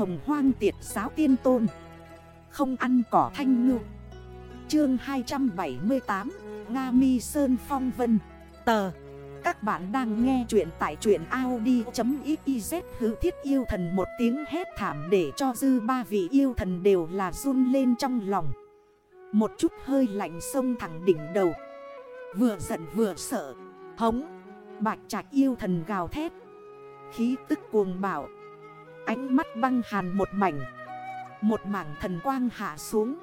hồng hoang tiệt giáo tiên tôn. Không ăn cỏ thanh ngư. Chương 278 Nga Mi Sơn Phong Vân. Tờ. Các bạn đang nghe chuyện tại truyện Audi.xyz Hữu thiết yêu thần một tiếng hét thảm để cho dư ba vị yêu thần đều là run lên trong lòng. Một chút hơi lạnh sông thẳng đỉnh đầu. Vừa giận vừa sợ. Hống. Bạch trạch yêu thần gào thét. Khí tức cuồng bảo Ánh mắt băng hàn một mảnh. Một mảng thần quang hạ xuống.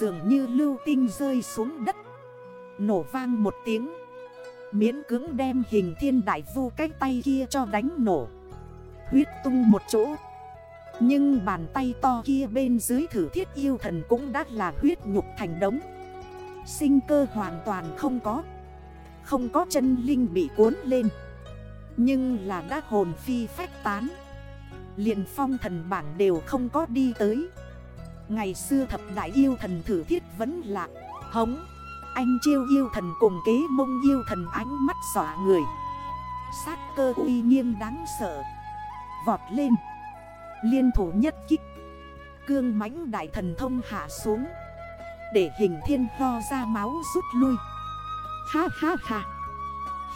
Dường như lưu tinh rơi xuống đất. Nổ vang một tiếng. Miễn cứng đem hình thiên đại vu cái tay kia cho đánh nổ. Huyết tung một chỗ. Nhưng bàn tay to kia bên dưới thử thiết yêu thần cũng đã là huyết nhục thành đống. Sinh cơ hoàn toàn không có. Không có chân linh bị cuốn lên. Nhưng là đã hồn phi phách tán liền phong thần bảng đều không có đi tới. Ngày xưa thập đại yêu thần thử thiết vẫn là hống. Anh chiêu yêu thần cùng kế mông yêu thần ánh mắt xỏa người. Sát cơ uy nghiêm đáng sợ. Vọt lên. Liên thủ nhất kích. Cương mãnh đại thần thông hạ xuống. Để hình thiên ho ra máu rút lui. Ha ha ha.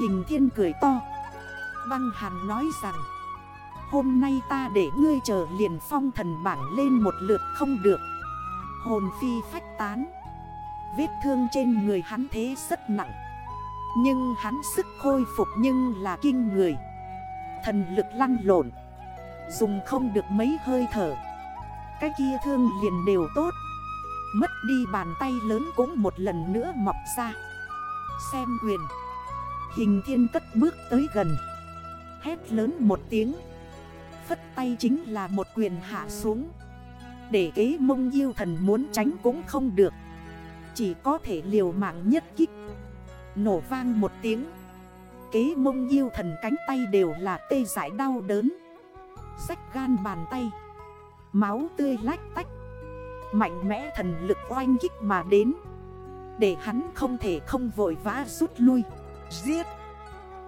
Hình thiên cười to. Băng hàn nói rằng Hôm nay ta để ngươi chờ liền phong thần bảng lên một lượt không được. Hồn phi phách tán. Vết thương trên người hắn thế rất nặng. Nhưng hắn sức khôi phục nhưng là kinh người. Thần lực lăn lộn. Dùng không được mấy hơi thở. Cái kia thương liền đều tốt. Mất đi bàn tay lớn cũng một lần nữa mọc ra. Xem quyền. Hình thiên cất bước tới gần. Hét lớn một tiếng. Phất tay chính là một quyền hạ xuống. Để kế mông yêu thần muốn tránh cũng không được. Chỉ có thể liều mạng nhất kích. Nổ vang một tiếng. Kế mông yêu thần cánh tay đều là tê giải đau đớn. Sách gan bàn tay. Máu tươi lách tách. Mạnh mẽ thần lực oanh kích mà đến. Để hắn không thể không vội vã rút lui. Giết.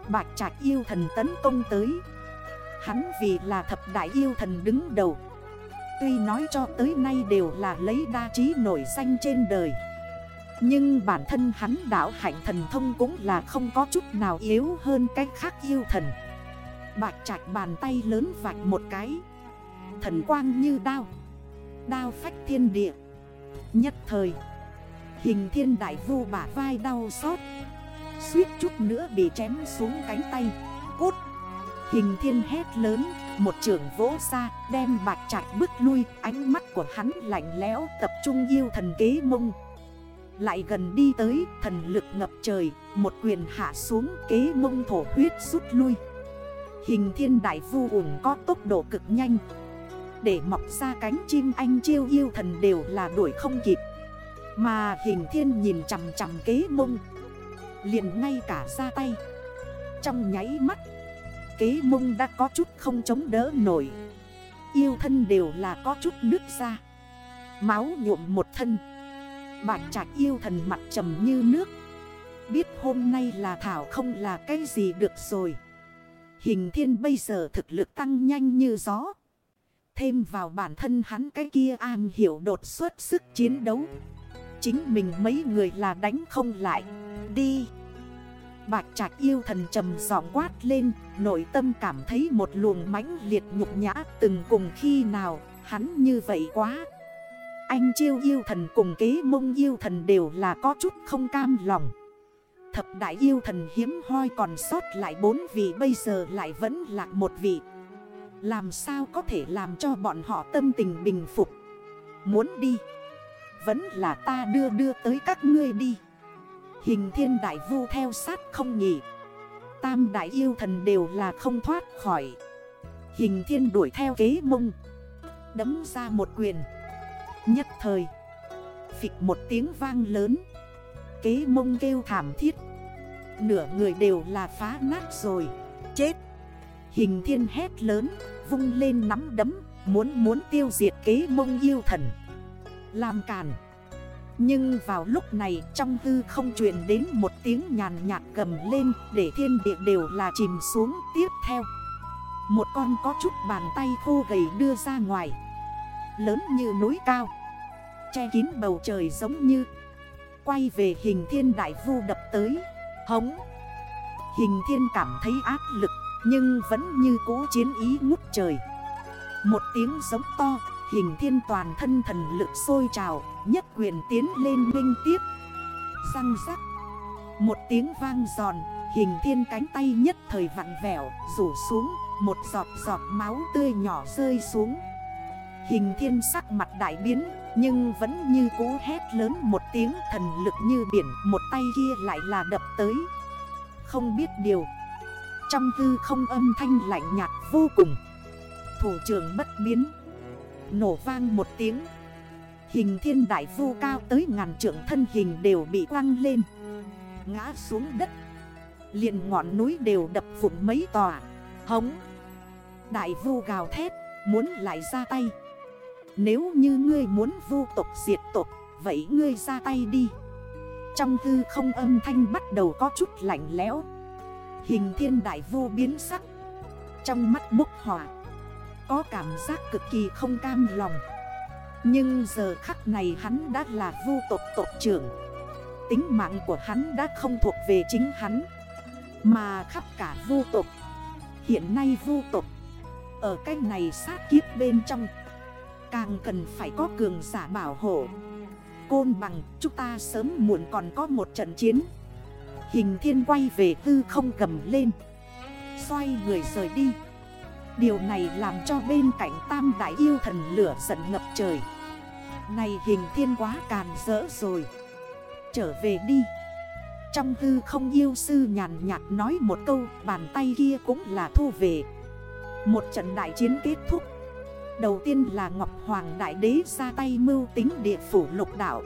Bạch trạch yêu thần tấn công tới. Hắn vì là thập đại yêu thần đứng đầu. Tuy nói cho tới nay đều là lấy đa trí nổi danh trên đời. Nhưng bản thân hắn đảo hạnh thần thông cũng là không có chút nào yếu hơn cách khác yêu thần. Bạch chạch bàn tay lớn vạch một cái. Thần quang như đao. Đao phách thiên địa. Nhất thời, Hình thiên đại vu bả vai đau xót. Suýt chút nữa bị chém xuống cánh tay. Cút. Hình thiên hét lớn, Một trường vỗ ra, đem bạch trạch bước lui, Ánh mắt của hắn lạnh lẽo, tập trung yêu thần kế mông. Lại gần đi tới, thần lực ngập trời, Một quyền hạ xuống, kế mông thổ huyết rút lui. Hình thiên đại vu ủng có tốc độ cực nhanh. Để mọc ra cánh chim anh chiêu yêu thần đều là đuổi không kịp. Mà hình thiên nhìn chằm chằm kế mông, liền ngay cả ra tay. Trong nháy mắt kế mông đã có chút không chống đỡ nổi. Yêu thân đều là có chút nước ra. Máu nhuộm một thân. Bạch trạch yêu thần mặt trầm như nước. Biết hôm nay là Thảo không là cái gì được rồi. Hình thiên bây giờ thực lực tăng nhanh như gió. Thêm vào bản thân hắn cái kia an hiểu đột xuất sức chiến đấu. Chính mình mấy người là đánh không lại. Đi. Bạch trạch yêu thần trầm giọng quát lên, Nội tâm cảm thấy một luồng mãnh liệt nhục nhã Từng cùng khi nào, hắn như vậy quá. Anh chiêu yêu thần cùng kế mông yêu thần đều là có chút không cam lòng. Thập đại yêu thần hiếm hoi còn sót lại bốn vị, Bây giờ lại vẫn là một vị. Làm sao có thể làm cho bọn họ tâm tình bình phục? Muốn đi, Vẫn là ta đưa đưa tới các ngươi đi. Hình thiên đại vu theo sát không nhỉ Tam đại yêu thần đều là không thoát khỏi. Hình thiên đuổi theo kế mông. Đấm ra một quyền. Nhất thời, Phịch một tiếng vang lớn. Kế mông kêu thảm thiết. Nửa người đều là phá nát rồi. Chết. Hình thiên hét lớn, Vung lên nắm đấm, Muốn muốn tiêu diệt kế mông yêu thần. Làm càn nhưng vào lúc này trong hư không truyền đến một tiếng nhàn nhạt cầm lên để thiên địa đều là chìm xuống tiếp theo. Một con có chút bàn tay khô gầy đưa ra ngoài. Lớn như núi cao. Che kín bầu trời giống như. Quay về hình thiên đại vu đập tới. Hống. Hình thiên cảm thấy áp lực, Nhưng vẫn như cũ chiến ý ngút trời. Một tiếng giống to. Hình thiên toàn thân thần lực sôi trào, Nhất quyền tiến lên minh tiếp. Răng rắc. Một tiếng vang giòn, Hình thiên cánh tay nhất thời vặn vẹo, Rủ xuống, Một giọt giọt máu tươi nhỏ rơi xuống. Hình thiên sắc mặt đại biến, Nhưng vẫn như cú hét lớn một tiếng thần lực như biển, Một tay kia lại là đập tới. Không biết điều. Trong tư không âm thanh lạnh nhạt vô cùng. Thủ trưởng bất biến. Nổ vang một tiếng. Hình thiên đại vu cao tới ngàn trượng thân hình đều bị quăng lên. Ngã xuống đất. Liền ngọn núi đều đập vụn mấy tòa. Hống. Đại vu gào thét, Muốn lại ra tay. Nếu như ngươi muốn vu tộc diệt tộc, Vậy ngươi ra tay đi. Trong hư không âm thanh bắt đầu có chút lạnh lẽo. Hình thiên đại vu biến sắc. Trong mắt bốc hỏa. Có cảm giác cực kỳ không cam lòng. Nhưng giờ khắc này hắn đã là vu tộc tộc trưởng. Tính mạng của hắn đã không thuộc về chính hắn, Mà khắp cả vu tộc. Hiện nay vu tộc, Ở cách này sát kiếp bên trong, Càng cần phải có cường giả bảo hộ. Côn bằng, chúng ta sớm muộn còn có một trận chiến. Hình thiên quay về tư không cầm lên. Xoay người rời đi. Điều này làm cho bên cạnh tam đại yêu thần lửa giận ngập trời. Này hình thiên quá càn rỡ rồi. Trở về đi. Trong hư không yêu sư nhàn nhạt nói một câu Bàn tay kia cũng là thu về. Một trận đại chiến kết thúc. Đầu tiên là Ngọc Hoàng Đại Đế ra tay mưu tính địa phủ lục đạo,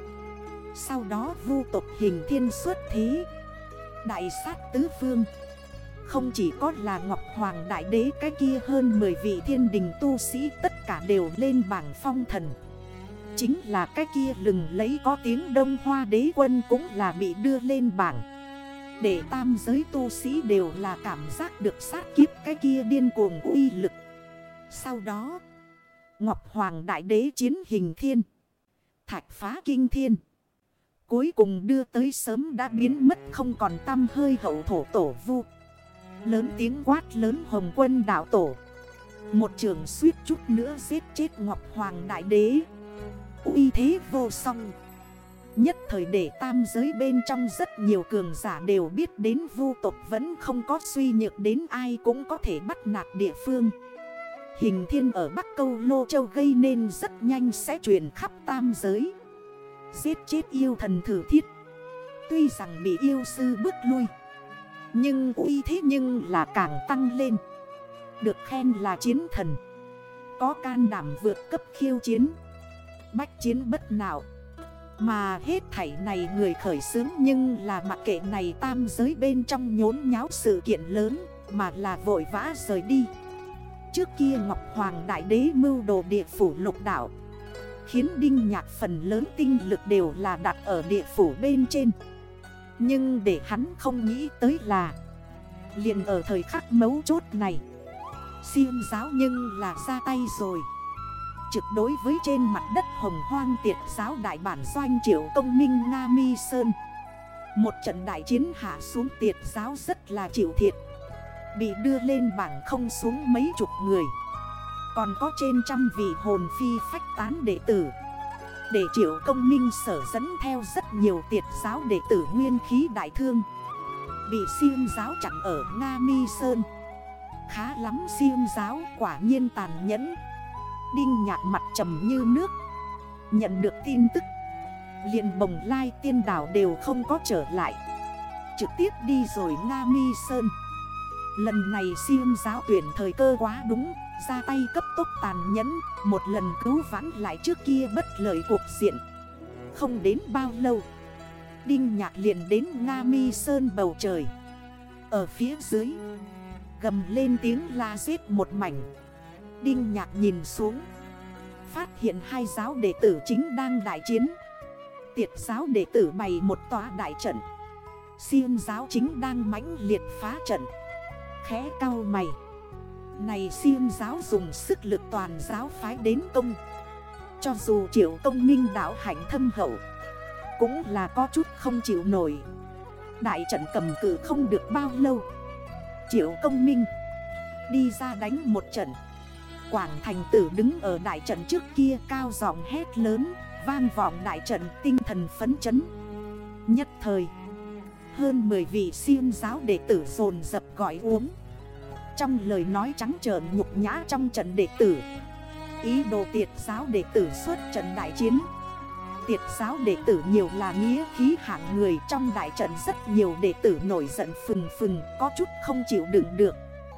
Sau đó vu tộc hình thiên xuất thí Đại sát tứ phương. Không chỉ có là Ngọc Hoàng Đại Đế cái kia hơn 10 vị thiên đình tu sĩ tất cả đều lên bảng phong thần. Chính là cái kia lừng lấy có tiếng đông hoa đế quân cũng là bị đưa lên bảng. Để tam giới tu sĩ đều là cảm giác được sát kiếp cái kia điên cuồng uy lực. Sau đó, Ngọc Hoàng Đại Đế chiến hình thiên, Thạch phá kinh thiên. Cuối cùng đưa tới sớm đã biến mất không còn tâm hơi hậu thổ tổ vu. Lớn tiếng quát lớn hồng quân đảo tổ Một trường suýt chút nữa giết chết Ngọc Hoàng Đại Đế uy thế vô song Nhất thời để tam giới bên trong rất nhiều cường giả đều biết đến vu tộc vẫn không có suy nhược đến ai cũng có thể bắt nạt địa phương. Hình thiên ở Bắc Câu Lô Châu gây nên rất nhanh sẽ truyền khắp tam giới. Giết chết yêu thần thử thiết. Tuy rằng bị yêu sư bước lui. Nhưng uy thế nhưng là càng tăng lên. Được khen là chiến thần. Có can đảm vượt cấp khiêu chiến. Bách chiến bất nào Mà hết thảy này người khởi xướng nhưng là mặc kệ này tam giới bên trong nhốn nháo sự kiện lớn Mà là vội vã rời đi Trước kia Ngọc Hoàng Đại Đế mưu đồ địa phủ lục đảo Khiến Đinh Nhạc phần lớn tinh lực đều là đặt ở địa phủ bên trên nhưng để hắn không nghĩ tới là, liền ở thời khắc mấu chốt này Siêu giáo nhưng là ra tay rồi. Trực đối với trên mặt đất hồng hoang tiệt giáo đại bản doanh triệu công minh Nga Mi Sơn. Một trận đại chiến hạ xuống tiệt giáo rất là chịu thiệt. Bị đưa lên bảng không xuống mấy chục người. Còn có trên trăm vị hồn phi phách tán đệ tử. Để triệu công minh sở dẫn theo rất nhiều tiệt giáo đệ tử nguyên khí đại thương. Bị siêu giáo chặn ở Nga Mi Sơn. Khá lắm siêu giáo quả nhiên tàn nhẫn. Đinh nhạc mặt trầm như nước. Nhận được tin tức. Liền bồng lai tiên đảo đều không có trở lại. Trực tiếp đi rồi Nga Mi Sơn. Lần này siêu giáo tuyển thời cơ quá đúng. Ra tay cấp tốc tàn nhẫn, Một lần cứu vãn lại trước kia bất lợi cuộc diện. Không đến bao lâu, Đinh nhạc liền đến Nga Mi Sơn bầu trời. Ở phía dưới, Gầm lên tiếng la giết một mảnh. Đinh nhạc nhìn xuống, Phát hiện hai giáo đệ tử chính đang đại chiến. Tiệt giáo đệ tử bày một tòa đại trận. Siêng giáo chính đang mãnh liệt phá trận. Khẽ cao mày. Này siêng giáo dùng sức lực toàn giáo phái đến công. Cho dù triệu công minh đảo hạnh thâm hậu, Cũng là có chút không chịu nổi. Đại trận cầm cử không được bao lâu. Triệu công minh Đi ra đánh một trận. Quảng thành tử đứng ở đại trận trước kia cao giọng hét lớn, Vang vọng đại trận tinh thần phấn chấn. Nhất thời, Hơn 10 vị siêng giáo đệ tử dồn dập gọi uống. Trong lời nói trắng trợn nhục nhã trong trận đệ tử. Ý đồ tiệt giáo đệ tử suốt trận đại chiến. Tiệt giáo đệ tử nhiều là nghĩa khí hạng người, Trong đại trận rất nhiều đệ tử nổi giận phừng phừng, Có chút không chịu đựng được.